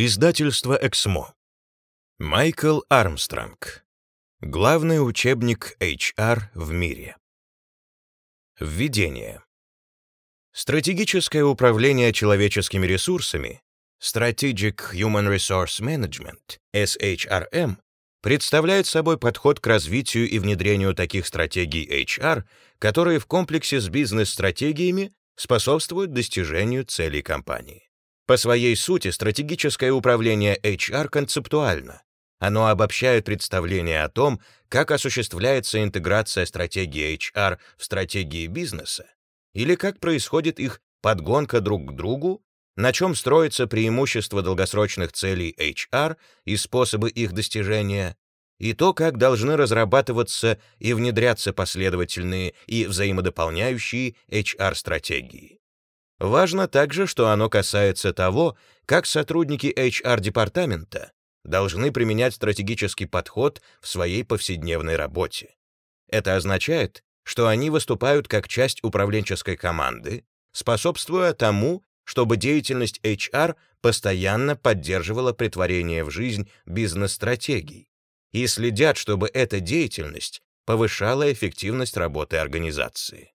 Издательство «Эксмо». Майкл Армстронг. Главный учебник HR в мире. Введение. Стратегическое управление человеческими ресурсами Strategic Human Resource Management, SHRM, представляет собой подход к развитию и внедрению таких стратегий HR, которые в комплексе с бизнес-стратегиями способствуют достижению целей компании. По своей сути, стратегическое управление HR концептуально. Оно обобщает представление о том, как осуществляется интеграция стратегии HR в стратегии бизнеса, или как происходит их подгонка друг к другу, на чем строится преимущество долгосрочных целей HR и способы их достижения, и то, как должны разрабатываться и внедряться последовательные и взаимодополняющие HR-стратегии. Важно также, что оно касается того, как сотрудники HR-департамента должны применять стратегический подход в своей повседневной работе. Это означает, что они выступают как часть управленческой команды, способствуя тому, чтобы деятельность HR постоянно поддерживала притворение в жизнь бизнес-стратегий и следят, чтобы эта деятельность повышала эффективность работы организации.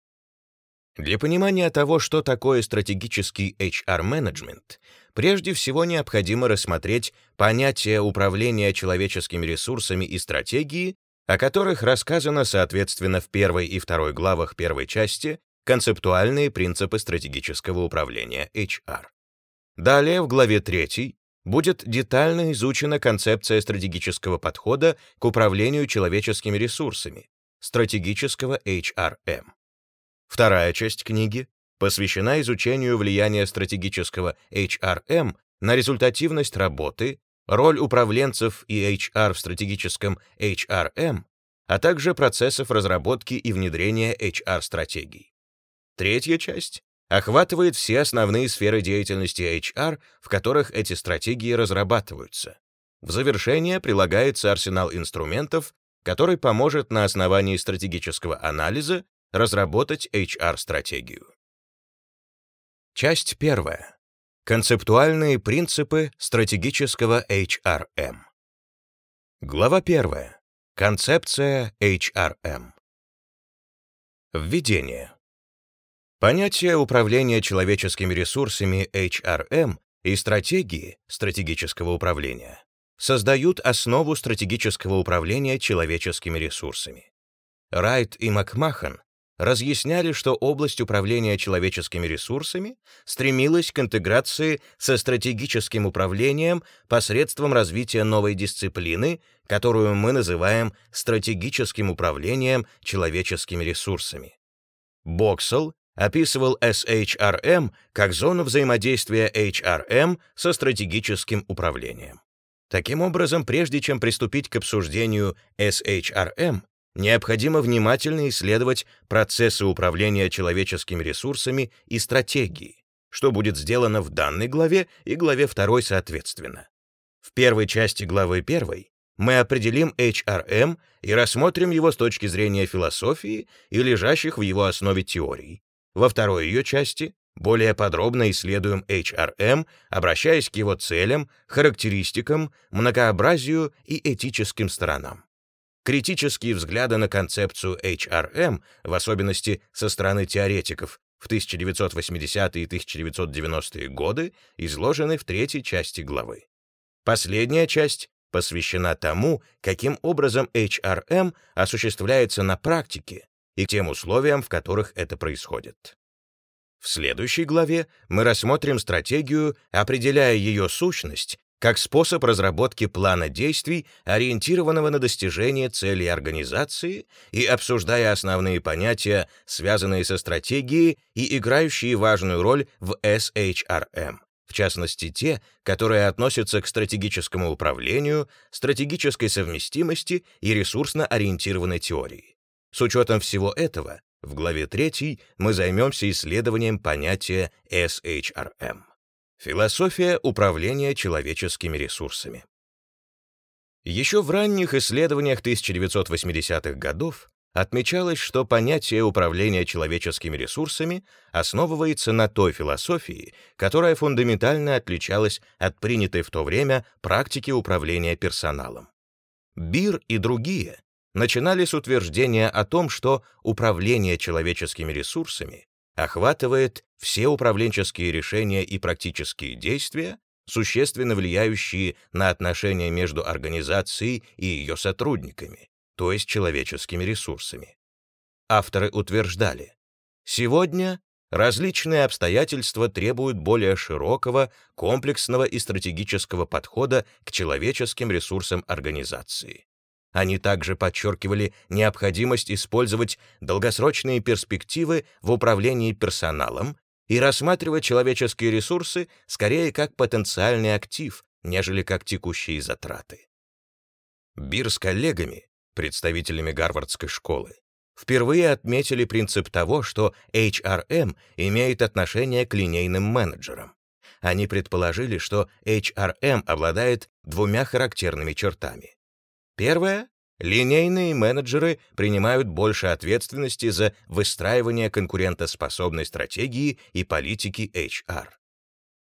Для понимания того, что такое стратегический HR-менеджмент, прежде всего необходимо рассмотреть понятие управления человеческими ресурсами и стратегии, о которых рассказано, соответственно, в первой и второй главах первой части «Концептуальные принципы стратегического управления HR». Далее, в главе 3, будет детально изучена концепция стратегического подхода к управлению человеческими ресурсами, стратегического HRM. Вторая часть книги посвящена изучению влияния стратегического HRM на результативность работы, роль управленцев и HR в стратегическом HRM, а также процессов разработки и внедрения HR-стратегий. Третья часть охватывает все основные сферы деятельности HR, в которых эти стратегии разрабатываются. В завершение прилагается арсенал инструментов, который поможет на основании стратегического анализа разработать HR-стратегию. Часть первая. Концептуальные принципы стратегического HRM. Глава первая. Концепция HRM. Введение. Понятие управления человеческими ресурсами HRM и стратегии стратегического управления создают основу стратегического управления человеческими ресурсами. Райт и Макмахан разъясняли, что область управления человеческими ресурсами стремилась к интеграции со стратегическим управлением посредством развития новой дисциплины, которую мы называем стратегическим управлением человеческими ресурсами. Боксел описывал SHRM как зону взаимодействия HRM со стратегическим управлением. Таким образом, прежде чем приступить к обсуждению SHRM, необходимо внимательно исследовать процессы управления человеческими ресурсами и стратегии, что будет сделано в данной главе и главе 2 соответственно. В первой части главы 1 мы определим HRM и рассмотрим его с точки зрения философии и лежащих в его основе теорий. Во второй ее части более подробно исследуем HRM, обращаясь к его целям, характеристикам, многообразию и этическим сторонам. Критические взгляды на концепцию HRM, в особенности со стороны теоретиков, в 1980-е и 1990-е годы изложены в третьей части главы. Последняя часть посвящена тому, каким образом HRM осуществляется на практике и тем условиям, в которых это происходит. В следующей главе мы рассмотрим стратегию, определяя ее сущность как способ разработки плана действий, ориентированного на достижение целей организации и обсуждая основные понятия, связанные со стратегией и играющие важную роль в SHRM, в частности те, которые относятся к стратегическому управлению, стратегической совместимости и ресурсно-ориентированной теории. С учетом всего этого, в главе 3 мы займемся исследованием понятия SHRM. Философия управления человеческими ресурсами. Еще в ранних исследованиях 1980-х годов отмечалось, что понятие управления человеческими ресурсами основывается на той философии, которая фундаментально отличалась от принятой в то время практики управления персоналом. Бир и другие начинали с утверждения о том, что управление человеческими ресурсами охватывает все управленческие решения и практические действия, существенно влияющие на отношения между организацией и ее сотрудниками, то есть человеческими ресурсами. Авторы утверждали, сегодня различные обстоятельства требуют более широкого, комплексного и стратегического подхода к человеческим ресурсам организации. Они также подчеркивали необходимость использовать долгосрочные перспективы в управлении персоналом и рассматривать человеческие ресурсы скорее как потенциальный актив, нежели как текущие затраты. Бир с коллегами, представителями Гарвардской школы, впервые отметили принцип того, что HRM имеет отношение к линейным менеджерам. Они предположили, что HRM обладает двумя характерными чертами. Первое Линейные менеджеры принимают больше ответственности за выстраивание конкурентоспособной стратегии и политики HR.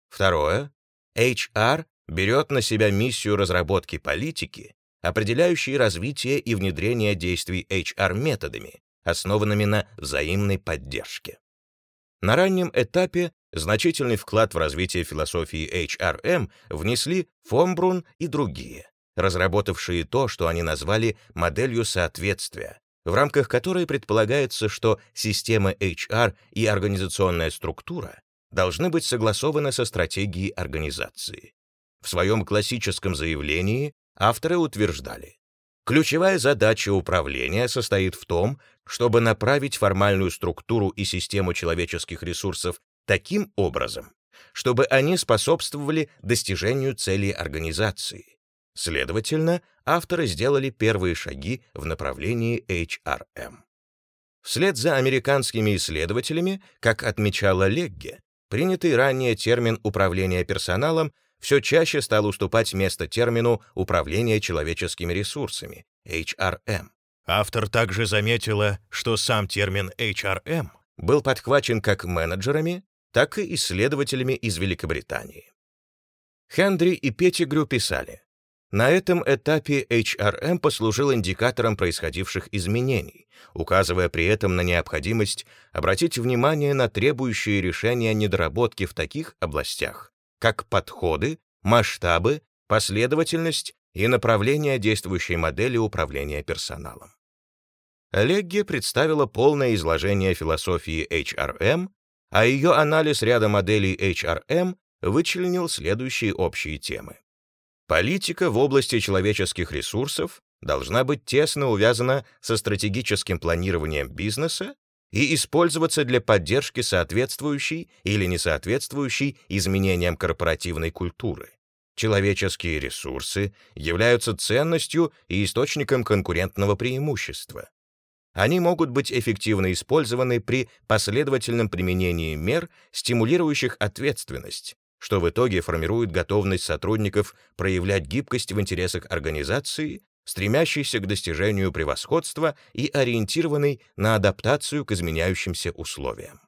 Второе. HR берет на себя миссию разработки политики, определяющей развитие и внедрение действий HR методами, основанными на взаимной поддержке. На раннем этапе значительный вклад в развитие философии HRM внесли Фомбрун и другие разработавшие то, что они назвали моделью соответствия, в рамках которой предполагается, что система HR и организационная структура должны быть согласованы со стратегией организации. В своем классическом заявлении авторы утверждали, ключевая задача управления состоит в том, чтобы направить формальную структуру и систему человеческих ресурсов таким образом, чтобы они способствовали достижению целей организации, Следовательно, авторы сделали первые шаги в направлении HRM. Вслед за американскими исследователями, как отмечала Легге, принятый ранее термин управления персоналом все чаще стал уступать место термину управление человеческими ресурсами HRM. Автор также заметила, что сам термин HRM был подхвачен как менеджерами, так и исследователями из Великобритании. Хендри и Петтигрю писали, на этом этапе HRM послужил индикатором происходивших изменений, указывая при этом на необходимость обратить внимание на требующие решения недоработки в таких областях, как подходы, масштабы, последовательность и направление действующей модели управления персоналом. Легге представила полное изложение философии HRM, а ее анализ ряда моделей HRM вычленил следующие общие темы. Политика в области человеческих ресурсов должна быть тесно увязана со стратегическим планированием бизнеса и использоваться для поддержки соответствующей или несоответствующей изменениям корпоративной культуры. Человеческие ресурсы являются ценностью и источником конкурентного преимущества. Они могут быть эффективно использованы при последовательном применении мер, стимулирующих ответственность, что в итоге формирует готовность сотрудников проявлять гибкость в интересах организации, стремящейся к достижению превосходства и ориентированной на адаптацию к изменяющимся условиям.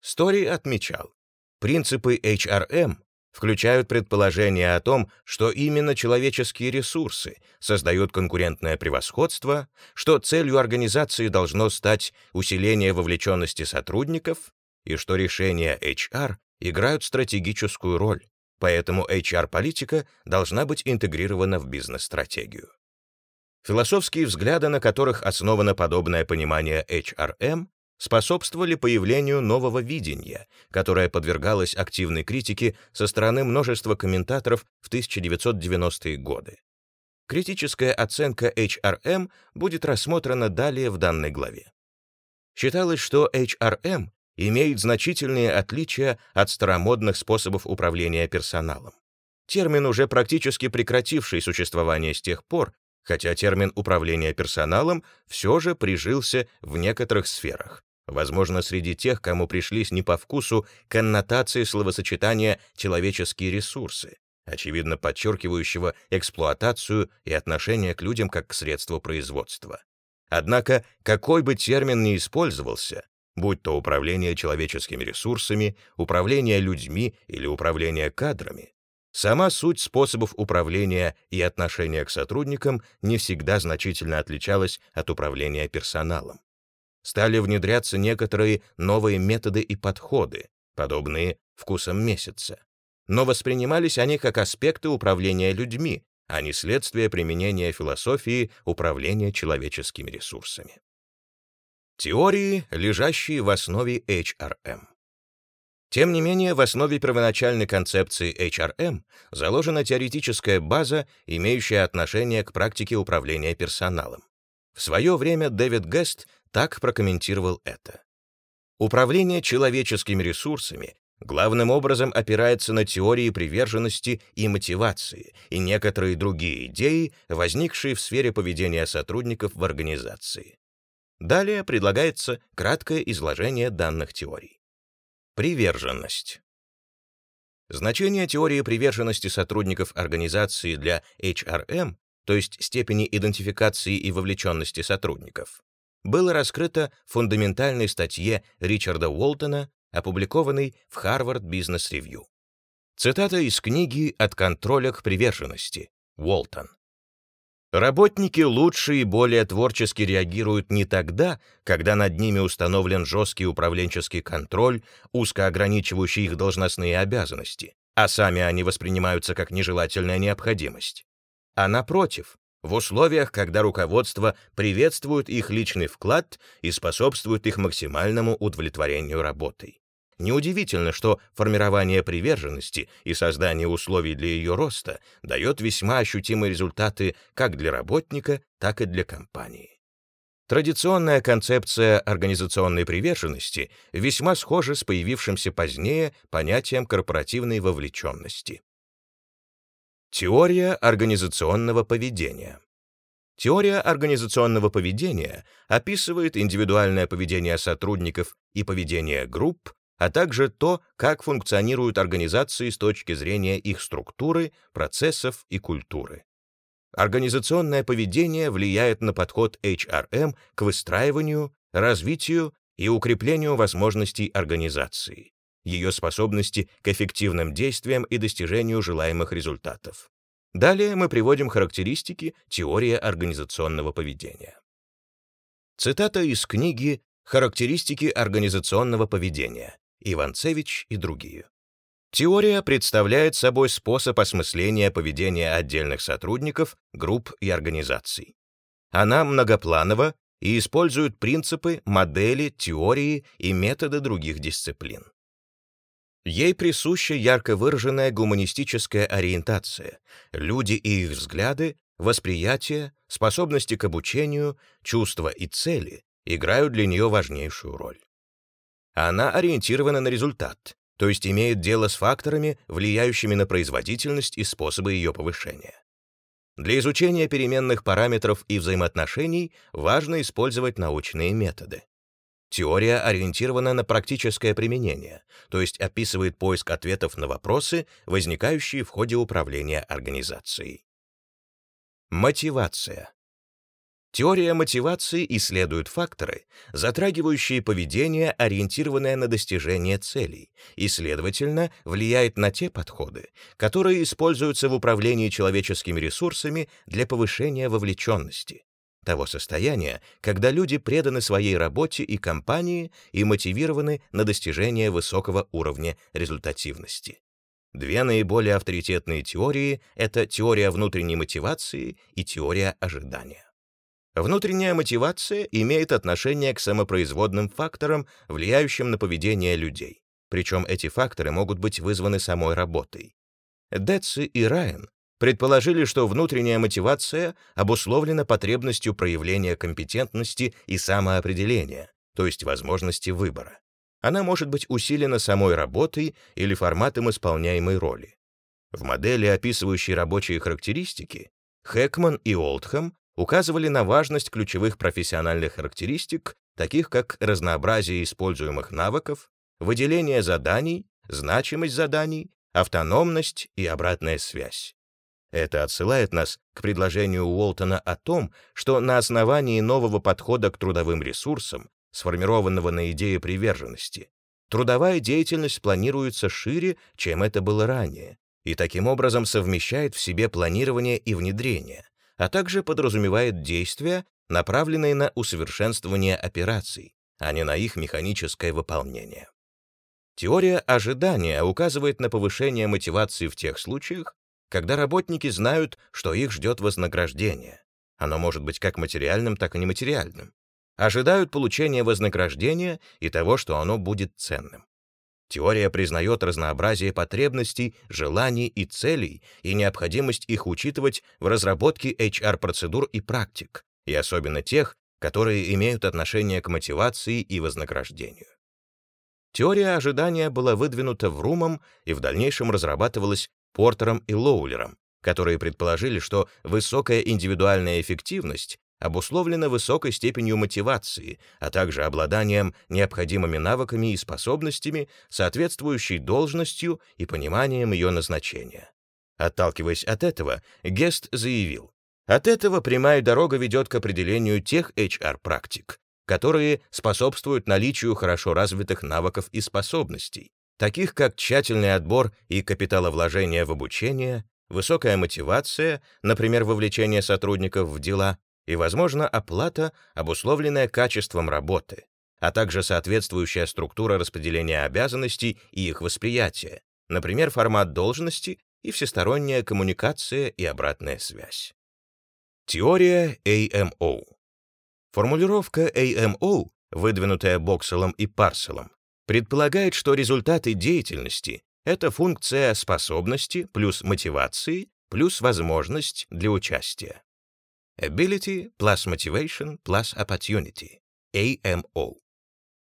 Стори отмечал, принципы HRM включают предположение о том, что именно человеческие ресурсы создают конкурентное превосходство, что целью организации должно стать усиление вовлеченности сотрудников и что решения HR играют стратегическую роль, поэтому HR-политика должна быть интегрирована в бизнес-стратегию. Философские взгляды, на которых основано подобное понимание HRM, способствовали появлению нового видения, которое подвергалось активной критике со стороны множества комментаторов в 1990-е годы. Критическая оценка HRM будет рассмотрена далее в данной главе. Считалось, что HRM имеет значительные отличия от старомодных способов управления персоналом. Термин, уже практически прекративший существование с тех пор, хотя термин управления персоналом все же прижился в некоторых сферах, возможно, среди тех, кому пришлись не по вкусу коннотации словосочетания «человеческие ресурсы», очевидно подчеркивающего эксплуатацию и отношение к людям как к средству производства. Однако, какой бы термин ни использовался, будь то управление человеческими ресурсами, управление людьми или управление кадрами, сама суть способов управления и отношения к сотрудникам не всегда значительно отличалась от управления персоналом. Стали внедряться некоторые новые методы и подходы, подобные вкусам месяца. Но воспринимались они как аспекты управления людьми, а не следствие применения философии управления человеческими ресурсами. Теории, лежащие в основе HRM. Тем не менее, в основе первоначальной концепции HRM заложена теоретическая база, имеющая отношение к практике управления персоналом. В свое время Дэвид Гест так прокомментировал это. Управление человеческими ресурсами главным образом опирается на теории приверженности и мотивации и некоторые другие идеи, возникшие в сфере поведения сотрудников в организации. Далее предлагается краткое изложение данных теорий. Приверженность. Значение теории приверженности сотрудников организации для HRM, то есть степени идентификации и вовлеченности сотрудников, было раскрыто в фундаментальной статье Ричарда Уолтона, опубликованной в Harvard Business Review. Цитата из книги «От контроля к приверженности» Уолтон. Работники лучше и более творчески реагируют не тогда, когда над ними установлен жесткий управленческий контроль, узко ограничивающий их должностные обязанности, а сами они воспринимаются как нежелательная необходимость. А напротив, в условиях, когда руководство приветствует их личный вклад и способствует их максимальному удовлетворению работой. Неудивительно, что формирование приверженности и создание условий для ее роста дает весьма ощутимые результаты как для работника, так и для компании. Традиционная концепция организационной приверженности весьма схожа с появившимся позднее понятием корпоративной вовлеченности. Теория организационного поведения. Теория организационного поведения описывает индивидуальное поведение сотрудников и поведение групп а также то, как функционируют организации с точки зрения их структуры, процессов и культуры. Организационное поведение влияет на подход HRM к выстраиванию, развитию и укреплению возможностей организации, ее способности к эффективным действиям и достижению желаемых результатов. Далее мы приводим характеристики теории организационного поведения. Цитата из книги «Характеристики организационного поведения. Иванцевич и другие. Теория представляет собой способ осмысления поведения отдельных сотрудников, групп и организаций. Она многопланова и использует принципы, модели, теории и методы других дисциплин. Ей присуща ярко выраженная гуманистическая ориентация, люди и их взгляды, восприятие, способности к обучению, чувства и цели играют для нее важнейшую роль. Она ориентирована на результат, то есть имеет дело с факторами, влияющими на производительность и способы ее повышения. Для изучения переменных параметров и взаимоотношений важно использовать научные методы. Теория ориентирована на практическое применение, то есть описывает поиск ответов на вопросы, возникающие в ходе управления организацией. Мотивация. Теория мотивации исследует факторы, затрагивающие поведение, ориентированное на достижение целей, и, следовательно, влияет на те подходы, которые используются в управлении человеческими ресурсами для повышения вовлеченности, того состояния, когда люди преданы своей работе и компании и мотивированы на достижение высокого уровня результативности. Две наиболее авторитетные теории — это теория внутренней мотивации и теория ожидания. Внутренняя мотивация имеет отношение к самопроизводным факторам, влияющим на поведение людей. Причем эти факторы могут быть вызваны самой работой. Детси и Райан предположили, что внутренняя мотивация обусловлена потребностью проявления компетентности и самоопределения, то есть возможности выбора. Она может быть усилена самой работой или форматом исполняемой роли. В модели, описывающей рабочие характеристики, Хэкман и Олдхэм указывали на важность ключевых профессиональных характеристик, таких как разнообразие используемых навыков, выделение заданий, значимость заданий, автономность и обратная связь. Это отсылает нас к предложению Уолтона о том, что на основании нового подхода к трудовым ресурсам, сформированного на идее приверженности, трудовая деятельность планируется шире, чем это было ранее, и таким образом совмещает в себе планирование и внедрение, а также подразумевает действия, направленные на усовершенствование операций, а не на их механическое выполнение. Теория ожидания указывает на повышение мотивации в тех случаях, когда работники знают, что их ждет вознаграждение. Оно может быть как материальным, так и нематериальным. Ожидают получения вознаграждения и того, что оно будет ценным. Теория признает разнообразие потребностей, желаний и целей и необходимость их учитывать в разработке HR-процедур и практик, и особенно тех, которые имеют отношение к мотивации и вознаграждению. Теория ожидания была выдвинута в Румом и в дальнейшем разрабатывалась Портером и Лоулером, которые предположили, что высокая индивидуальная эффективность обусловлена высокой степенью мотивации, а также обладанием необходимыми навыками и способностями, соответствующей должностью и пониманием ее назначения. Отталкиваясь от этого, Гест заявил, от этого прямая дорога ведет к определению тех HR-практик, которые способствуют наличию хорошо развитых навыков и способностей, таких как тщательный отбор и капиталовложение в обучение, высокая мотивация, например, вовлечение сотрудников в дела, и, возможно, оплата, обусловленная качеством работы, а также соответствующая структура распределения обязанностей и их восприятия, например, формат должности и всесторонняя коммуникация и обратная связь. Теория AMO. Формулировка AMO, выдвинутая Бокселом и Парселом, предполагает, что результаты деятельности — это функция способности плюс мотивации плюс возможность для участия. Ability plus Motivation plus Opportunity, AMO.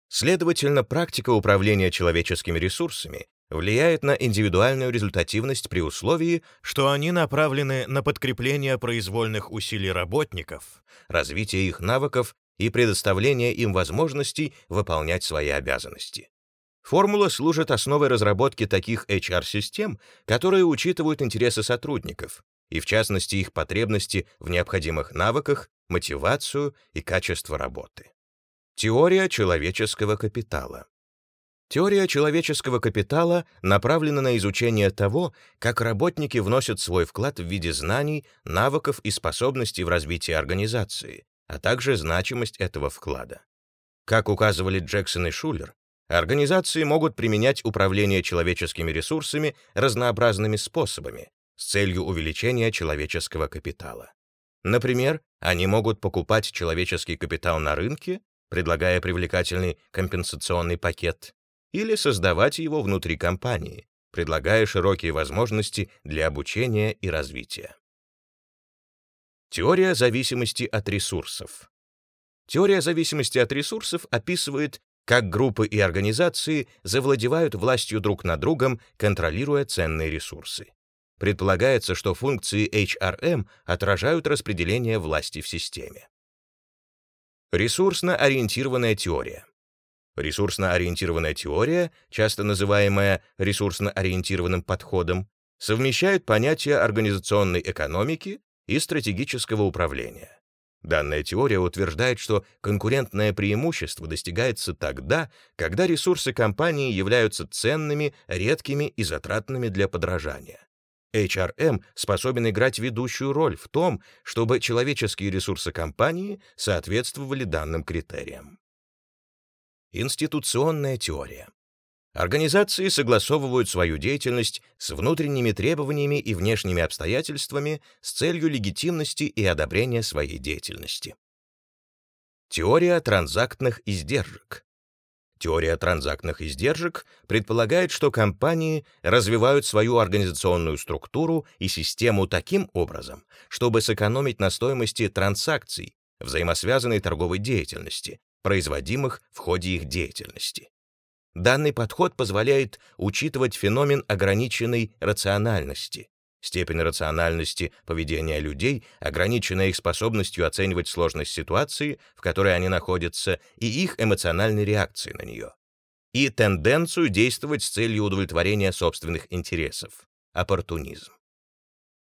Следовательно, практика управления человеческими ресурсами влияет на индивидуальную результативность при условии, что они направлены на подкрепление произвольных усилий работников, развитие их навыков и предоставление им возможностей выполнять свои обязанности. Формула служит основой разработки таких HR-систем, которые учитывают интересы сотрудников, и в частности их потребности в необходимых навыках, мотивацию и качество работы. Теория человеческого капитала. Теория человеческого капитала направлена на изучение того, как работники вносят свой вклад в виде знаний, навыков и способностей в развитие организации, а также значимость этого вклада. Как указывали Джексон и Шулер, Организации могут применять управление человеческими ресурсами разнообразными способами с целью увеличения человеческого капитала. Например, они могут покупать человеческий капитал на рынке, предлагая привлекательный компенсационный пакет, или создавать его внутри компании, предлагая широкие возможности для обучения и развития. Теория зависимости от ресурсов. Теория зависимости от ресурсов описывает, как группы и организации завладевают властью друг над другом, контролируя ценные ресурсы. Предполагается, что функции HRM отражают распределение власти в системе. Ресурсно-ориентированная теория. Ресурсно-ориентированная теория, часто называемая ресурсно-ориентированным подходом, совмещает понятия организационной экономики и стратегического управления. Данная теория утверждает, что конкурентное преимущество достигается тогда, когда ресурсы компании являются ценными, редкими и затратными для подражания. HRM способен играть ведущую роль в том, чтобы человеческие ресурсы компании соответствовали данным критериям. Институционная теория. Организации согласовывают свою деятельность с внутренними требованиями и внешними обстоятельствами с целью легитимности и одобрения своей деятельности. Теория транзактных издержек. Теория транзактных издержек предполагает, что компании развивают свою организационную структуру и систему таким образом, чтобы сэкономить на стоимости транзакций, взаимосвязанной торговой деятельности, производимых в ходе их деятельности. Данный подход позволяет учитывать феномен ограниченной рациональности, степень рациональности поведения людей, ограниченная их способностью оценивать сложность ситуации, в которой они находятся, и их эмоциональной реакции на нее, и тенденцию действовать с целью удовлетворения собственных интересов, оппортунизм.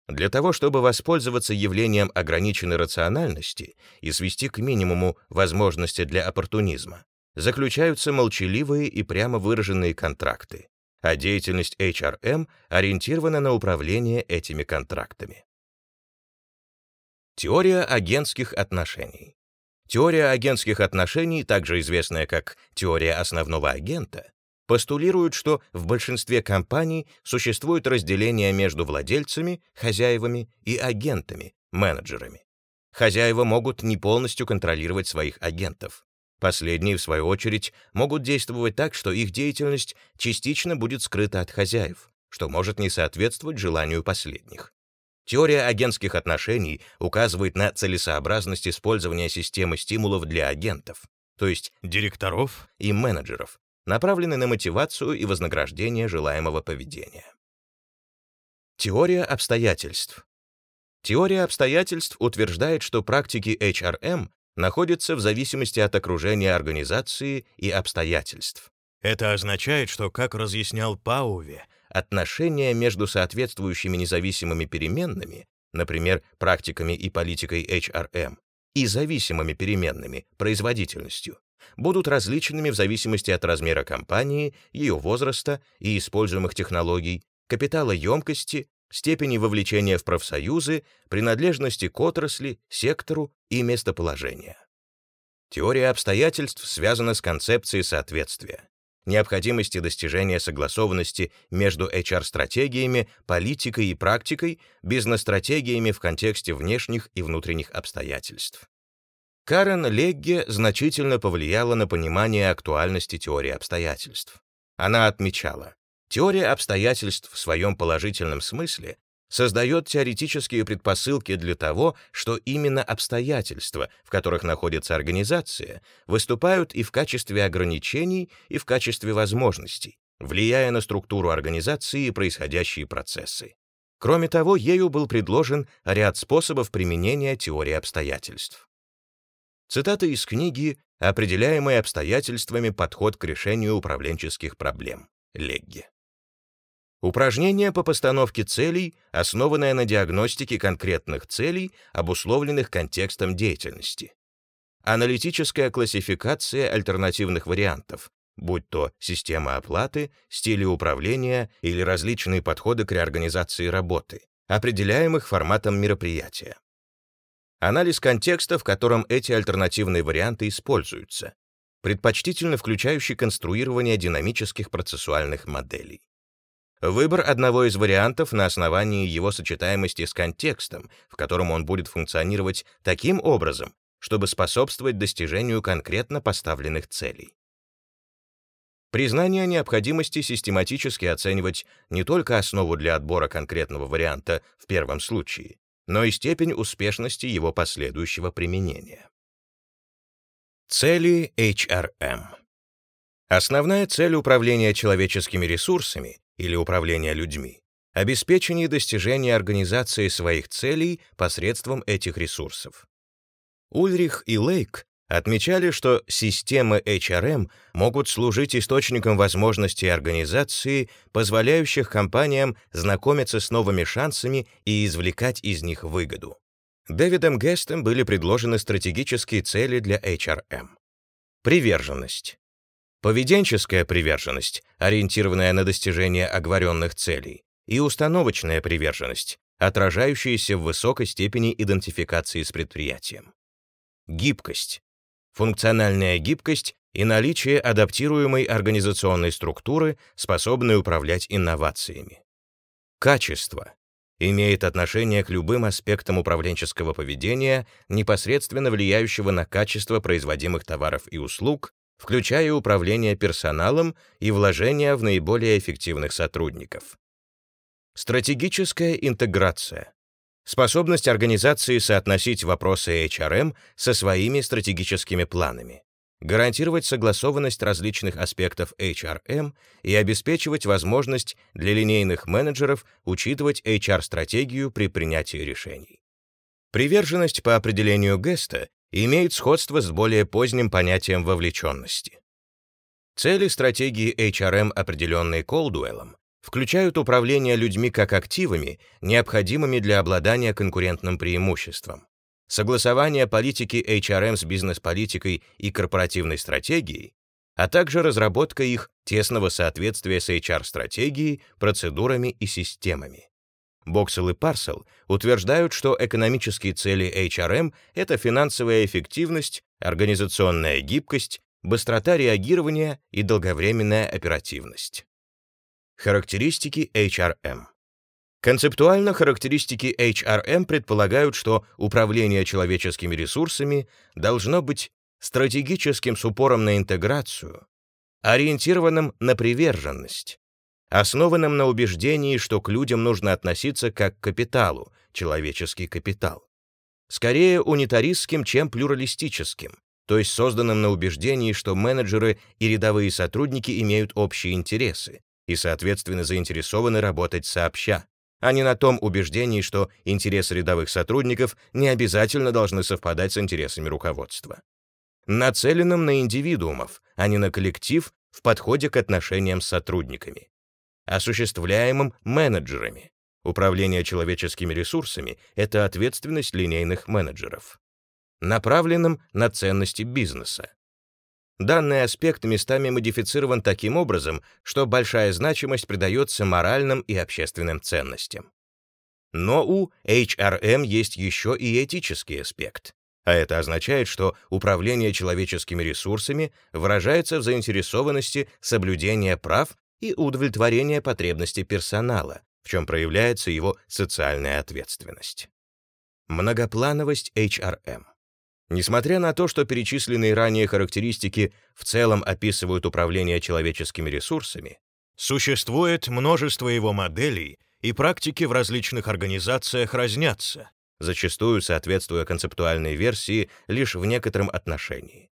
Для того, чтобы воспользоваться явлением ограниченной рациональности и свести к минимуму возможности для оппортунизма, заключаются молчаливые и прямо выраженные контракты, а деятельность HRM ориентирована на управление этими контрактами. Теория агентских отношений. Теория агентских отношений, также известная как теория основного агента, постулирует, что в большинстве компаний существует разделение между владельцами, хозяевами и агентами, менеджерами. Хозяева могут не полностью контролировать своих агентов. Последние, в свою очередь, могут действовать так, что их деятельность частично будет скрыта от хозяев, что может не соответствовать желанию последних. Теория агентских отношений указывает на целесообразность использования системы стимулов для агентов, то есть директоров и менеджеров, направленной на мотивацию и вознаграждение желаемого поведения. Теория обстоятельств. Теория обстоятельств утверждает, что практики HRM находятся в зависимости от окружения организации и обстоятельств. Это означает, что, как разъяснял Пауве, отношения между соответствующими независимыми переменными, например, практиками и политикой HRM, и зависимыми переменными, производительностью, будут различными в зависимости от размера компании, ее возраста и используемых технологий, капитала емкости, степени вовлечения в профсоюзы, принадлежности к отрасли, сектору и местоположения. Теория обстоятельств связана с концепцией соответствия необходимости достижения согласованности между HR-стратегиями, политикой и практикой, бизнес-стратегиями в контексте внешних и внутренних обстоятельств. Карен Легге значительно повлияла на понимание актуальности теории обстоятельств. Она отмечала, теория обстоятельств в своем положительном смысле создает теоретические предпосылки для того, что именно обстоятельства, в которых находится организация, выступают и в качестве ограничений, и в качестве возможностей, влияя на структуру организации и происходящие процессы. Кроме того, ею был предложен ряд способов применения теории обстоятельств. Цитата из книги «Определяемые обстоятельствами подход к решению управленческих проблем» Легги. Упражнение по постановке целей, основанное на диагностике конкретных целей, обусловленных контекстом деятельности. Аналитическая классификация альтернативных вариантов, будь то система оплаты, стили управления или различные подходы к реорганизации работы, определяемых форматом мероприятия. Анализ контекста, в котором эти альтернативные варианты используются, предпочтительно включающий конструирование динамических процессуальных моделей. Выбор одного из вариантов на основании его сочетаемости с контекстом, в котором он будет функционировать таким образом, чтобы способствовать достижению конкретно поставленных целей. Признание необходимости систематически оценивать не только основу для отбора конкретного варианта в первом случае, но и степень успешности его последующего применения. Цели HRM Основная цель управления человеческими ресурсами или управления людьми, обеспечение достижения организации своих целей посредством этих ресурсов. Ульрих и Лейк отмечали, что системы HRM могут служить источником возможностей организации, позволяющих компаниям знакомиться с новыми шансами и извлекать из них выгоду. Дэвидом Гестом были предложены стратегические цели для HRM. Приверженность. Поведенческая приверженность, ориентированная на достижение оговоренных целей, и установочная приверженность, отражающаяся в высокой степени идентификации с предприятием. Гибкость. Функциональная гибкость и наличие адаптируемой организационной структуры, способной управлять инновациями. Качество имеет отношение к любым аспектам управленческого поведения, непосредственно влияющего на качество производимых товаров и услуг, включая управление персоналом и вложения в наиболее эффективных сотрудников. Стратегическая интеграция. Способность организации соотносить вопросы HRM со своими стратегическими планами, гарантировать согласованность различных аспектов HRM и обеспечивать возможность для линейных менеджеров учитывать HR-стратегию при принятии решений. Приверженность по определению Геста имеет сходство с более поздним понятием вовлеченности. Цели стратегии HRM, определенные Колдуэллом, включают управление людьми как активами, необходимыми для обладания конкурентным преимуществом, согласование политики HRM с бизнес-политикой и корпоративной стратегией, а также разработка их тесного соответствия с HR-стратегией, процедурами и системами. Боксел и Парсел утверждают, что экономические цели HRM — это финансовая эффективность, организационная гибкость, быстрота реагирования и долговременная оперативность. Характеристики HRM Концептуально характеристики HRM предполагают, что управление человеческими ресурсами должно быть стратегическим с упором на интеграцию, ориентированным на приверженность, основанным на убеждении, что к людям нужно относиться как к капиталу, человеческий капитал. Скорее унитаристским, чем плюралистическим, то есть созданным на убеждении, что менеджеры и рядовые сотрудники имеют общие интересы и, соответственно, заинтересованы работать сообща, а не на том убеждении, что интересы рядовых сотрудников не обязательно должны совпадать с интересами руководства нацеленным на индивидуумов, а не на коллектив в подходе к отношениям с сотрудниками, осуществляемым менеджерами. Управление человеческими ресурсами — это ответственность линейных менеджеров, направленным на ценности бизнеса. Данный аспект местами модифицирован таким образом, что большая значимость придается моральным и общественным ценностям. Но у HRM есть еще и этический аспект. А это означает, что управление человеческими ресурсами выражается в заинтересованности соблюдения прав и удовлетворения потребностей персонала, в чем проявляется его социальная ответственность. Многоплановость HRM. Несмотря на то, что перечисленные ранее характеристики в целом описывают управление человеческими ресурсами, существует множество его моделей, и практики в различных организациях разнятся, зачастую соответствуя концептуальной версии лишь в некотором отношении.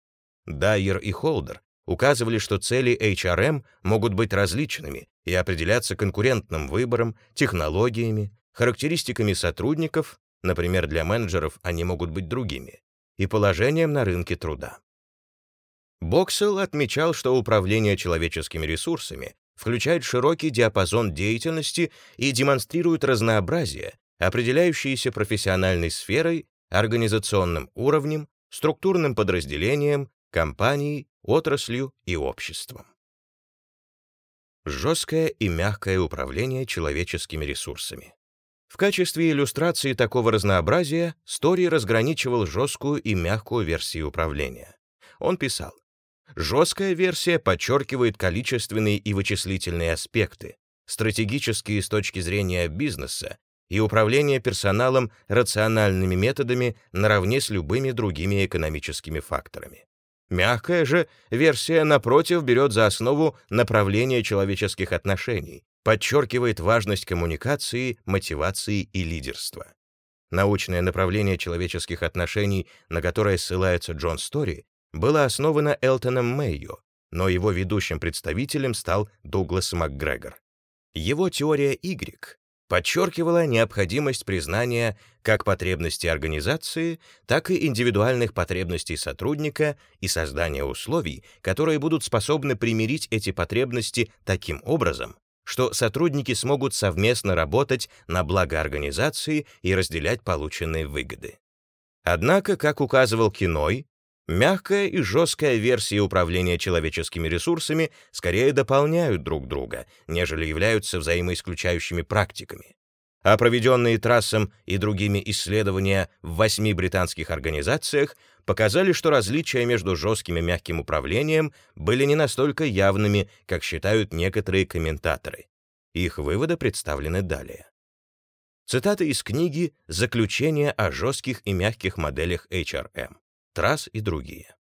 Дайер и Холдер указывали, что цели HRM могут быть различными и определяться конкурентным выбором, технологиями, характеристиками сотрудников, например, для менеджеров они могут быть другими, и положением на рынке труда. Боксел отмечал, что управление человеческими ресурсами включает широкий диапазон деятельности и демонстрирует разнообразие, определяющиеся профессиональной сферой, организационным уровнем, структурным подразделением, компанией, отраслью и обществом. Жесткое и мягкое управление человеческими ресурсами. В качестве иллюстрации такого разнообразия Стори разграничивал жесткую и мягкую версии управления. Он писал, «Жесткая версия подчеркивает количественные и вычислительные аспекты, стратегические с точки зрения бизнеса и управление персоналом рациональными методами наравне с любыми другими экономическими факторами. Мягкая же версия, напротив, берет за основу направление человеческих отношений, подчеркивает важность коммуникации, мотивации и лидерства. Научное направление человеческих отношений, на которое ссылается Джон Стори, было основано Элтоном Мэйо, но его ведущим представителем стал Дуглас МакГрегор. Его теория Y подчеркивала необходимость признания как потребностей организации, так и индивидуальных потребностей сотрудника и создания условий, которые будут способны примирить эти потребности таким образом, что сотрудники смогут совместно работать на благо организации и разделять полученные выгоды. Однако, как указывал Киной, Мягкая и жесткая версии управления человеческими ресурсами скорее дополняют друг друга, нежели являются взаимоисключающими практиками. А проведенные Трассом и другими исследования в восьми британских организациях показали, что различия между жестким и мягким управлением были не настолько явными, как считают некоторые комментаторы. Их выводы представлены далее. Цитаты из книги «Заключение о жестких и мягких моделях HRM». Трасс и другие.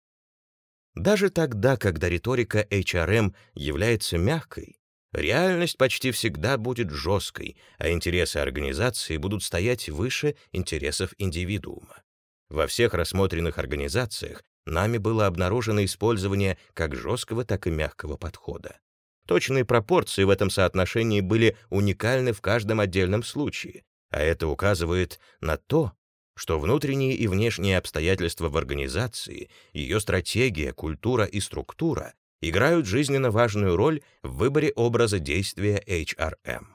Даже тогда, когда риторика HRM является мягкой, реальность почти всегда будет жесткой, а интересы организации будут стоять выше интересов индивидуума. Во всех рассмотренных организациях нами было обнаружено использование как жесткого, так и мягкого подхода. Точные пропорции в этом соотношении были уникальны в каждом отдельном случае, а это указывает на то, что внутренние и внешние обстоятельства в организации, ее стратегия, культура и структура играют жизненно важную роль в выборе образа действия HRM.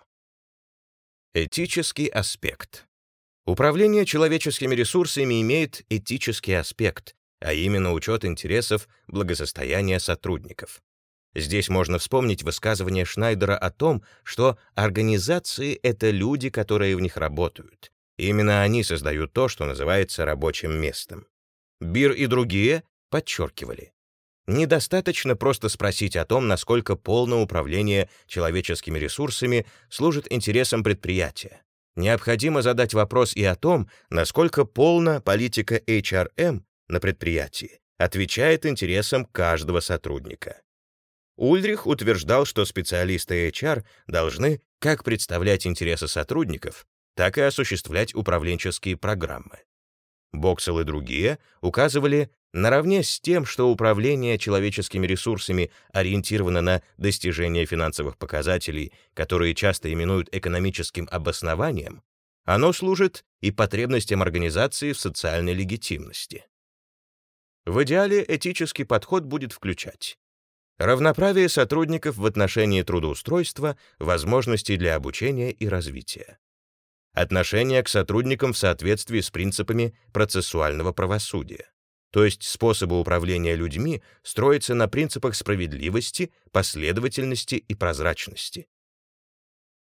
Этический аспект. Управление человеческими ресурсами имеет этический аспект, а именно учет интересов благосостояния сотрудников. Здесь можно вспомнить высказывание Шнайдера о том, что организации — это люди, которые в них работают. Именно они создают то, что называется рабочим местом. Бир и другие подчеркивали. Недостаточно просто спросить о том, насколько полно управление человеческими ресурсами служит интересам предприятия. Необходимо задать вопрос и о том, насколько полно политика HRM на предприятии отвечает интересам каждого сотрудника. Ульрих утверждал, что специалисты HR должны как представлять интересы сотрудников, так и осуществлять управленческие программы. Боксел и другие указывали наравне с тем, что управление человеческими ресурсами ориентировано на достижение финансовых показателей, которые часто именуют экономическим обоснованием, оно служит и потребностям организации в социальной легитимности. В идеале этический подход будет включать равноправие сотрудников в отношении трудоустройства, возможностей для обучения и развития, отношение к сотрудникам в соответствии с принципами процессуального правосудия, то есть способы управления людьми строятся на принципах справедливости, последовательности и прозрачности.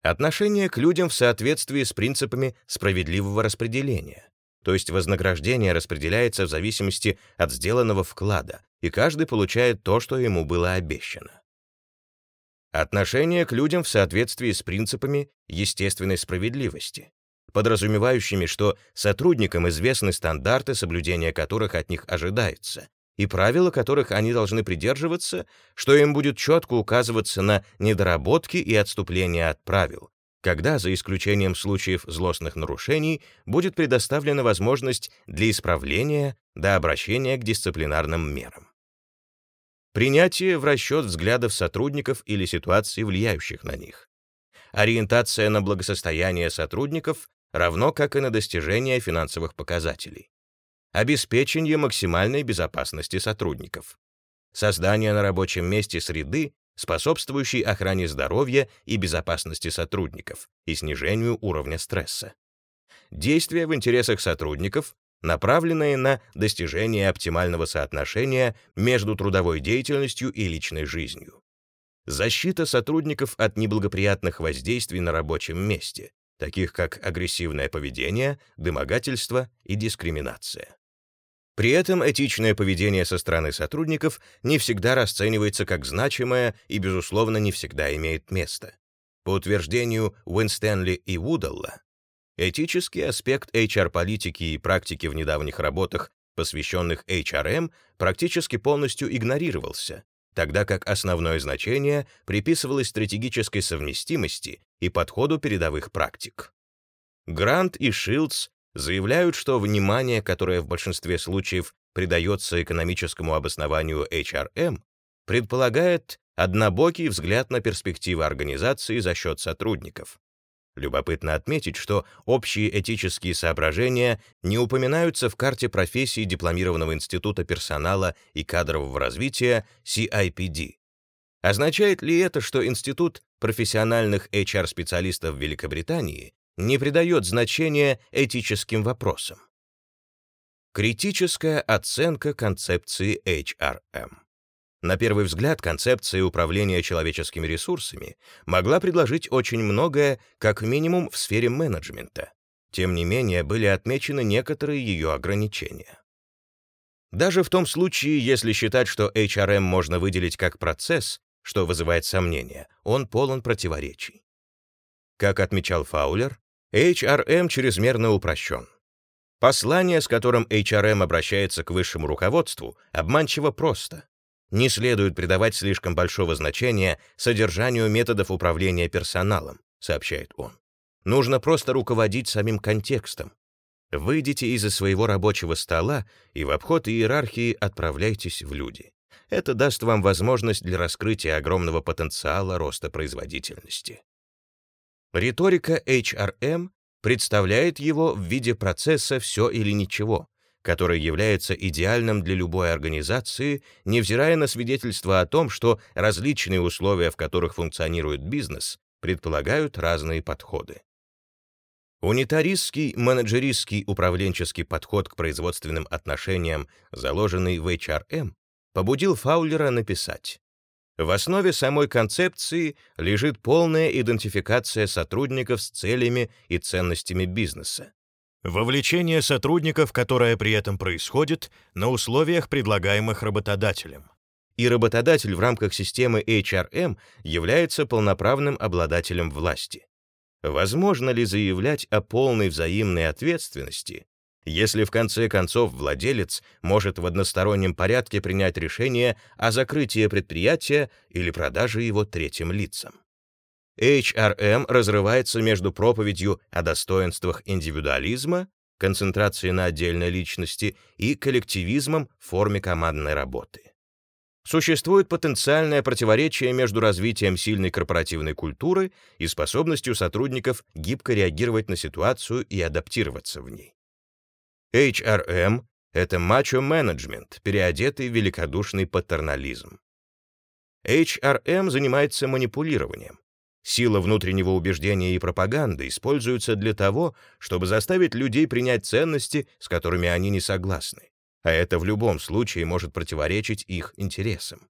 Отношение к людям в соответствии с принципами справедливого распределения, то есть вознаграждение распределяется в зависимости от сделанного вклада, и каждый получает то, что ему было обещано. Отношение к людям в соответствии с принципами естественной справедливости, подразумевающими, что сотрудникам известны стандарты, соблюдения которых от них ожидается, и правила которых они должны придерживаться, что им будет четко указываться на недоработки и отступления от правил, когда, за исключением случаев злостных нарушений, будет предоставлена возможность для исправления до обращения к дисциплинарным мерам. Принятие в расчет взглядов сотрудников или ситуаций, влияющих на них. Ориентация на благосостояние сотрудников равно как и на достижение финансовых показателей. Обеспечение максимальной безопасности сотрудников. Создание на рабочем месте среды, способствующей охране здоровья и безопасности сотрудников и снижению уровня стресса. Действия в интересах сотрудников, направленные на достижение оптимального соотношения между трудовой деятельностью и личной жизнью. Защита сотрудников от неблагоприятных воздействий на рабочем месте, таких как агрессивное поведение, домогательство и дискриминация. При этом этичное поведение со стороны сотрудников не всегда расценивается как значимое и, безусловно, не всегда имеет место. По утверждению Уинстенли и Вудалла, этический аспект HR-политики и практики в недавних работах, посвященных HRM, практически полностью игнорировался, тогда как основное значение приписывалось стратегической совместимости и подходу передовых практик. Грант и Шилдс заявляют, что внимание, которое в большинстве случаев придается экономическому обоснованию HRM, предполагает однобокий взгляд на перспективы организации за счет сотрудников. Любопытно отметить, что общие этические соображения не упоминаются в карте профессий Дипломированного института персонала и кадрового развития CIPD. Означает ли это, что Институт профессиональных HR-специалистов Великобритании не придает значения этическим вопросам? Критическая оценка концепции HRM. На первый взгляд, концепция управления человеческими ресурсами могла предложить очень многое, как минимум в сфере менеджмента. Тем не менее, были отмечены некоторые ее ограничения. Даже в том случае, если считать, что HRM можно выделить как процесс, что вызывает сомнения, он полон противоречий. Как отмечал Фаулер, HRM чрезмерно упрощен. Послание, с которым HRM обращается к высшему руководству, обманчиво просто. Не следует придавать слишком большого значения содержанию методов управления персоналом, сообщает он. Нужно просто руководить самим контекстом. Выйдите из-за своего рабочего стола и в обход иерархии отправляйтесь в люди. Это даст вам возможность для раскрытия огромного потенциала роста производительности. Риторика HRM представляет его в виде процесса «все или ничего», который является идеальным для любой организации, невзирая на свидетельства о том, что различные условия, в которых функционирует бизнес, предполагают разные подходы. Унитаристский, менеджеристский управленческий подход к производственным отношениям, заложенный в HRM, побудил Фаулера написать в основе самой концепции лежит полная идентификация сотрудников с целями и ценностями бизнеса. Вовлечение сотрудников, которое при этом происходит на условиях, предлагаемых работодателем. И работодатель в рамках системы HRM является полноправным обладателем власти. Возможно ли заявлять о полной взаимной ответственности, если в конце концов владелец может в одностороннем порядке принять решение о закрытии предприятия или продаже его третьим лицам. HRM разрывается между проповедью о достоинствах индивидуализма, концентрации на отдельной личности и коллективизмом в форме командной работы. Существует потенциальное противоречие между развитием сильной корпоративной культуры и способностью сотрудников гибко реагировать на ситуацию и адаптироваться в ней. HRM — это мачо-менеджмент, переодетый в великодушный патернализм. HRM занимается манипулированием. Сила внутреннего убеждения и пропаганды используются для того, чтобы заставить людей принять ценности, с которыми они не согласны, а это в любом случае может противоречить их интересам.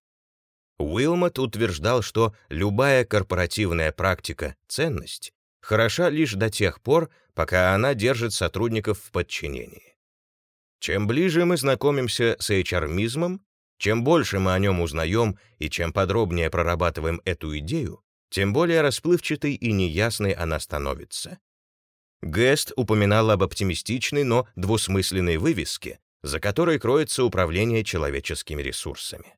Уилмот утверждал, что любая корпоративная практика — ценность, хороша лишь до тех пор, пока она держит сотрудников в подчинении. Чем ближе мы знакомимся с HR-мизмом, чем больше мы о нем узнаем и чем подробнее прорабатываем эту идею, тем более расплывчатой и неясной она становится. Гест упоминал об оптимистичной, но двусмысленной вывеске, за которой кроется управление человеческими ресурсами.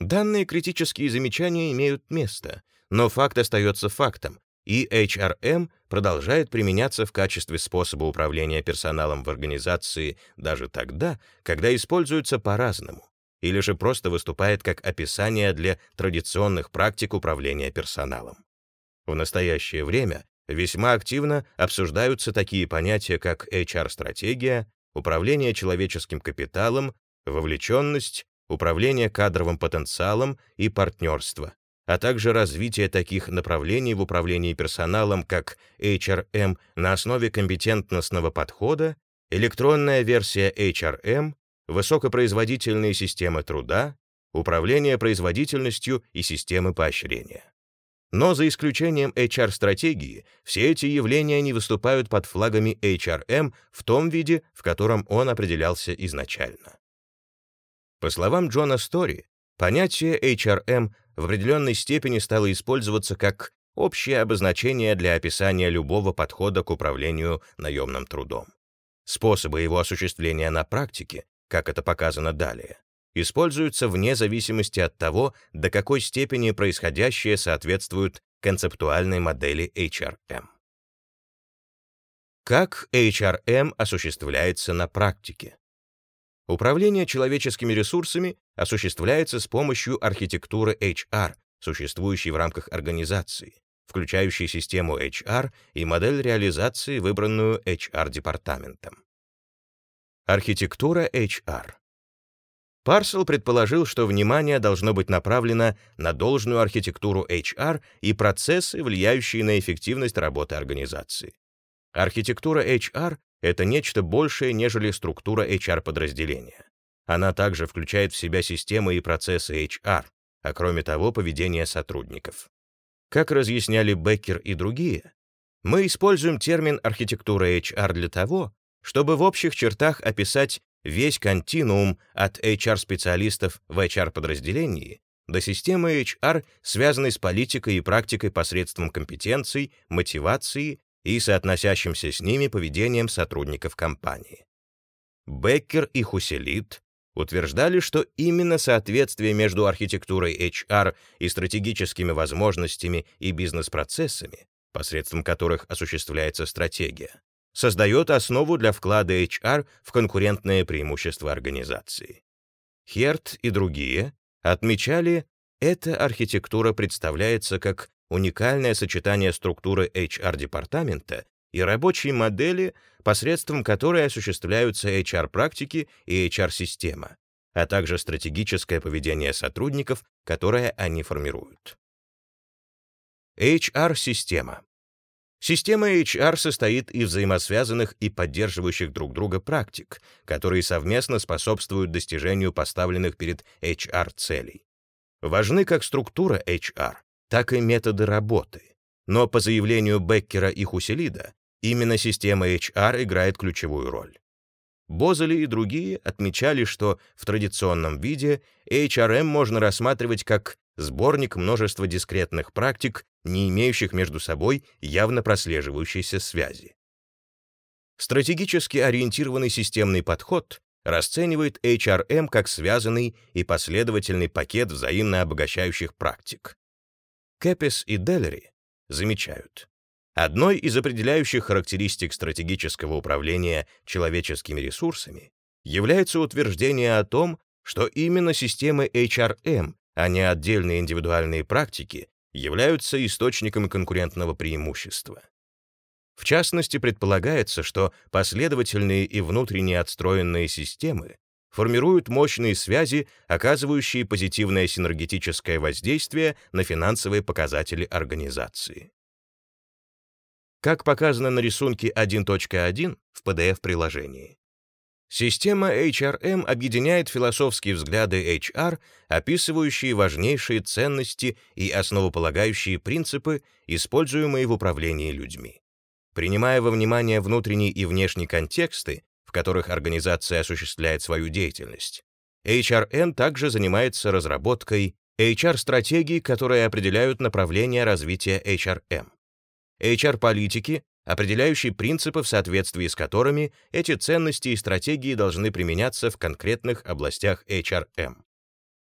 Данные критические замечания имеют место, но факт остается фактом, и HRM продолжает применяться в качестве способа управления персоналом в организации даже тогда, когда используется по-разному, или же просто выступает как описание для традиционных практик управления персоналом. В настоящее время весьма активно обсуждаются такие понятия, как HR-стратегия, управление человеческим капиталом, вовлеченность, управление кадровым потенциалом и партнерство, а также развитие таких направлений в управлении персоналом, как HRM на основе компетентностного подхода, электронная версия HRM, высокопроизводительные системы труда, управление производительностью и системы поощрения. Но за исключением HR-стратегии, все эти явления не выступают под флагами HRM в том виде, в котором он определялся изначально. По словам Джона Стори, понятие HRM в определенной степени стало использоваться как общее обозначение для описания любого подхода к управлению наемным трудом. Способы его осуществления на практике, как это показано далее, используются вне зависимости от того, до какой степени происходящее соответствует концептуальной модели HRM. Как HRM осуществляется на практике? Управление человеческими ресурсами осуществляется с помощью архитектуры HR, существующей в рамках организации, включающей систему HR и модель реализации, выбранную HR-департаментом. Архитектура HR. Парсел предположил, что внимание должно быть направлено на должную архитектуру HR и процессы, влияющие на эффективность работы организации. Архитектура HR это нечто большее, нежели структура HR-подразделения. Она также включает в себя системы и процессы HR, а кроме того, поведение сотрудников. Как разъясняли Беккер и другие, мы используем термин архитектура HR для того, чтобы в общих чертах описать весь континуум от HR-специалистов в HR-подразделении до системы HR, связанной с политикой и практикой посредством компетенций, мотивации и соотносящимся с ними поведением сотрудников компании. Беккер и Хуселит утверждали, что именно соответствие между архитектурой HR и стратегическими возможностями и бизнес-процессами, посредством которых осуществляется стратегия, создает основу для вклада HR в конкурентное преимущество организации. Херт и другие отмечали, эта архитектура представляется как уникальное сочетание структуры HR-департамента и рабочей модели, посредством которой осуществляются HR-практики и HR-система, а также стратегическое поведение сотрудников, которое они формируют. HR-система. Система HR состоит из взаимосвязанных и поддерживающих друг друга практик, которые совместно способствуют достижению поставленных перед HR целей. Важны как структура HR, так и методы работы. Но по заявлению Беккера и Хуселида, именно система HR играет ключевую роль. Бозели и другие отмечали, что в традиционном виде HRM можно рассматривать как сборник множества дискретных практик, не имеющих между собой явно прослеживающейся связи. Стратегически ориентированный системный подход расценивает HRM как связанный и последовательный пакет взаимно обогащающих практик. Кэпис и Деллери замечают, одной из определяющих характеристик стратегического управления человеческими ресурсами является утверждение о том, что именно системы HRM а не отдельные индивидуальные практики, являются источником конкурентного преимущества. В частности, предполагается, что последовательные и внутренне отстроенные системы формируют мощные связи, оказывающие позитивное синергетическое воздействие на финансовые показатели организации. Как показано на рисунке 1.1 в PDF-приложении, Система HRM объединяет философские взгляды HR, описывающие важнейшие ценности и основополагающие принципы, используемые в управлении людьми. Принимая во внимание внутренний и внешний контексты, в которых организация осуществляет свою деятельность, HRM также занимается разработкой HR-стратегий, которые определяют направление развития HRM. HR-политики определяющие принципы, в соответствии с которыми эти ценности и стратегии должны применяться в конкретных областях HRM.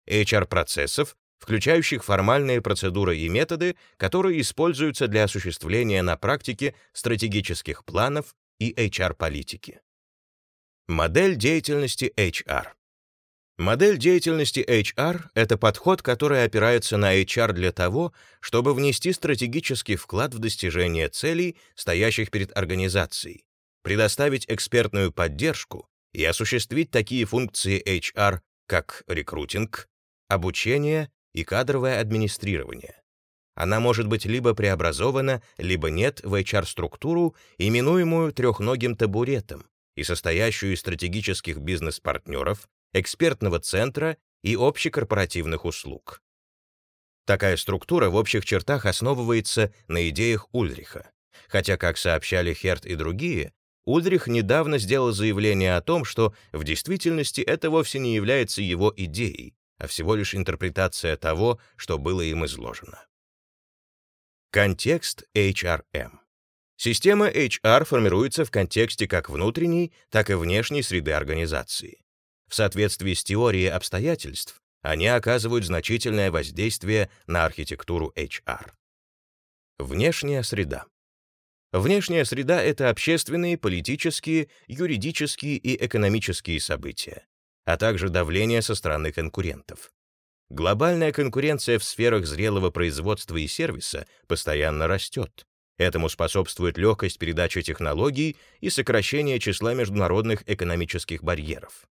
HR-процессов, включающих формальные процедуры и методы, которые используются для осуществления на практике стратегических планов и HR-политики. Модель деятельности HR. Модель деятельности HR — это подход, который опирается на HR для того, чтобы внести стратегический вклад в достижение целей, стоящих перед организацией, предоставить экспертную поддержку и осуществить такие функции HR, как рекрутинг, обучение и кадровое администрирование. Она может быть либо преобразована, либо нет в HR-структуру, именуемую трехногим табуретом, и состоящую из стратегических бизнес-партнеров, экспертного центра и общекорпоративных услуг. Такая структура в общих чертах основывается на идеях Ульриха. Хотя, как сообщали Херт и другие, Ульрих недавно сделал заявление о том, что в действительности это вовсе не является его идеей, а всего лишь интерпретация того, что было им изложено. Контекст HRM. Система HR формируется в контексте как внутренней, так и внешней среды организации. В соответствии с теорией обстоятельств, они оказывают значительное воздействие на архитектуру HR. Внешняя среда. Внешняя среда — это общественные, политические, юридические и экономические события, а также давление со стороны конкурентов. Глобальная конкуренция в сферах зрелого производства и сервиса постоянно растет. Этому способствует легкость передачи технологий и сокращение числа международных экономических барьеров.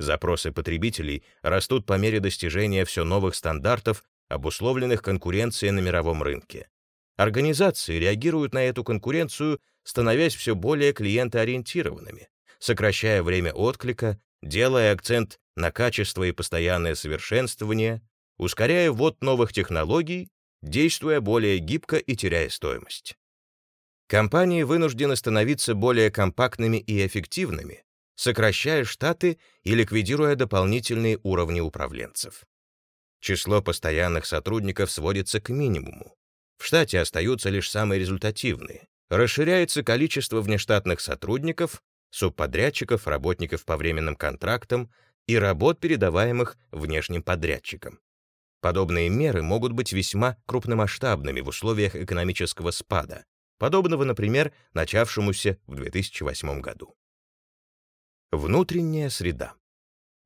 Запросы потребителей растут по мере достижения все новых стандартов, обусловленных конкуренцией на мировом рынке. Организации реагируют на эту конкуренцию, становясь все более клиентоориентированными, сокращая время отклика, делая акцент на качество и постоянное совершенствование, ускоряя ввод новых технологий, действуя более гибко и теряя стоимость. Компании вынуждены становиться более компактными и эффективными, сокращая штаты и ликвидируя дополнительные уровни управленцев. Число постоянных сотрудников сводится к минимуму. В штате остаются лишь самые результативные. Расширяется количество внештатных сотрудников, субподрядчиков, работников по временным контрактам и работ, передаваемых внешним подрядчикам. Подобные меры могут быть весьма крупномасштабными в условиях экономического спада, подобного, например, начавшемуся в 2008 году. Внутренняя среда.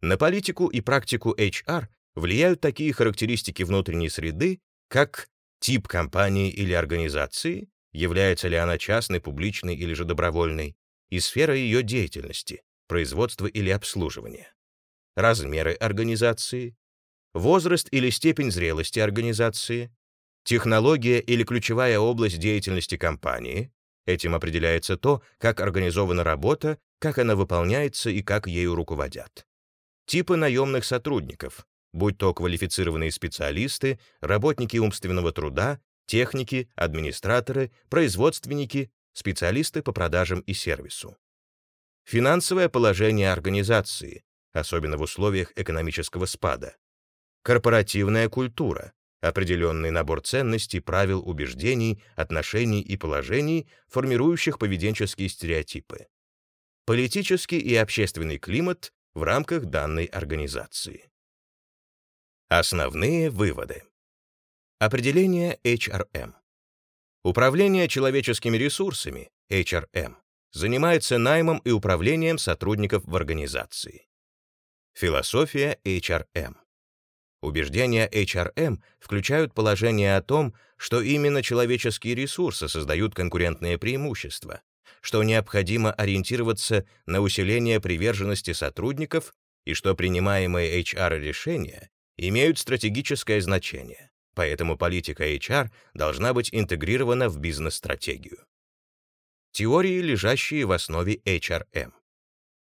На политику и практику HR влияют такие характеристики внутренней среды, как тип компании или организации, является ли она частной, публичной или же добровольной, и сфера ее деятельности, производства или обслуживания, размеры организации, возраст или степень зрелости организации, технология или ключевая область деятельности компании, этим определяется то, как организована работа, как она выполняется и как ею руководят. Типы наемных сотрудников, будь то квалифицированные специалисты, работники умственного труда, техники, администраторы, производственники, специалисты по продажам и сервису. Финансовое положение организации, особенно в условиях экономического спада. Корпоративная культура, определенный набор ценностей, правил, убеждений, отношений и положений, формирующих поведенческие стереотипы. Политический и общественный климат в рамках данной организации. Основные выводы. Определение HRM. Управление человеческими ресурсами, HRM, занимается наймом и управлением сотрудников в организации. Философия HRM. Убеждения HRM включают положение о том, что именно человеческие ресурсы создают конкурентные преимущества, что необходимо ориентироваться на усиление приверженности сотрудников и что принимаемые HR-решения имеют стратегическое значение, поэтому политика HR должна быть интегрирована в бизнес-стратегию. Теории, лежащие в основе HRM.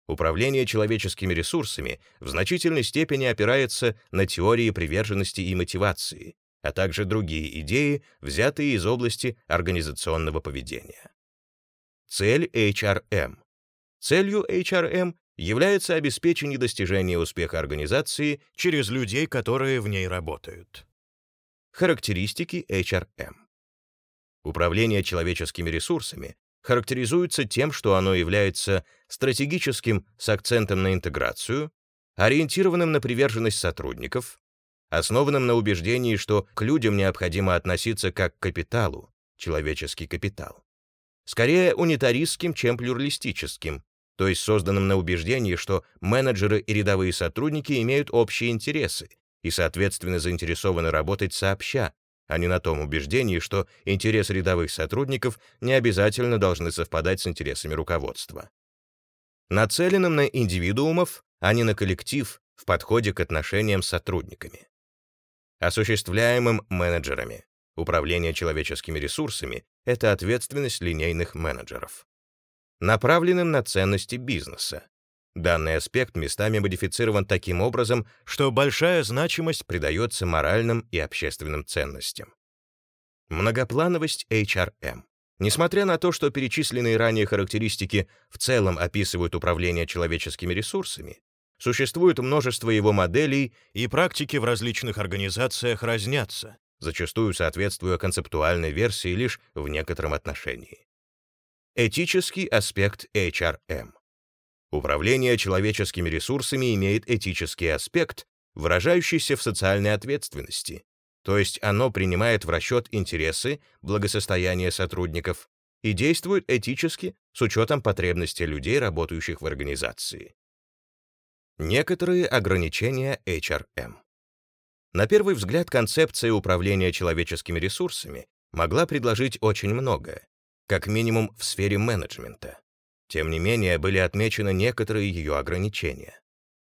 Управление человеческими ресурсами в значительной степени опирается на теории приверженности и мотивации, а также другие идеи, взятые из области организационного поведения. Цель HRM. Целью HRM является обеспечение достижения успеха организации через людей, которые в ней работают. Характеристики HRM. Управление человеческими ресурсами характеризуется тем, что оно является стратегическим с акцентом на интеграцию, ориентированным на приверженность сотрудников, основанным на убеждении, что к людям необходимо относиться как к капиталу, человеческий капитал. Скорее унитаристским, чем плюралистическим, то есть созданным на убеждении, что менеджеры и рядовые сотрудники имеют общие интересы и, соответственно, заинтересованы работать сообща, а не на том убеждении, что интересы рядовых сотрудников не обязательно должны совпадать с интересами руководства. Нацеленным на индивидуумов, а не на коллектив в подходе к отношениям с сотрудниками. Осуществляемым менеджерами. Управление человеческими ресурсами — это ответственность линейных менеджеров. Направленным на ценности бизнеса. Данный аспект местами модифицирован таким образом, что большая значимость придается моральным и общественным ценностям. Многоплановость HRM. Несмотря на то, что перечисленные ранее характеристики в целом описывают управление человеческими ресурсами, существует множество его моделей, и практики в различных организациях разнятся, зачастую соответствуя концептуальной версии лишь в некотором отношении. Этический аспект HRM. Управление человеческими ресурсами имеет этический аспект, выражающийся в социальной ответственности, то есть оно принимает в расчет интересы, благосостояние сотрудников и действует этически с учетом потребностей людей, работающих в организации. Некоторые ограничения HRM. На первый взгляд концепция управления человеческими ресурсами могла предложить очень многое, как минимум в сфере менеджмента. Тем не менее, были отмечены некоторые ее ограничения.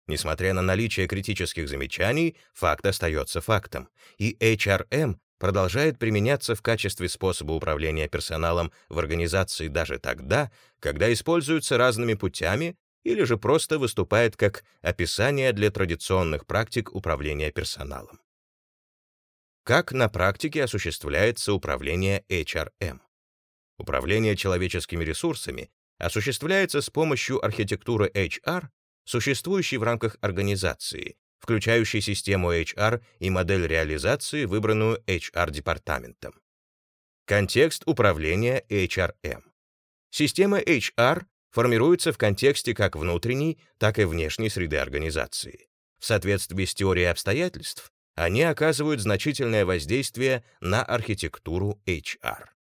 Несмотря на наличие критических замечаний, факт остается фактом, и HRM продолжает применяться в качестве способа управления персоналом в организации даже тогда, когда используется разными путями или же просто выступает как описание для традиционных практик управления персоналом. Как на практике осуществляется управление HRM? Управление человеческими ресурсами осуществляется с помощью архитектуры HR, существующей в рамках организации, включающей систему HR и модель реализации, выбранную HR-департаментом. Контекст управления HRM. Система HR формируется в контексте как внутренней, так и внешней среды организации. В соответствии с теорией обстоятельств, они оказывают значительное воздействие на архитектуру HR.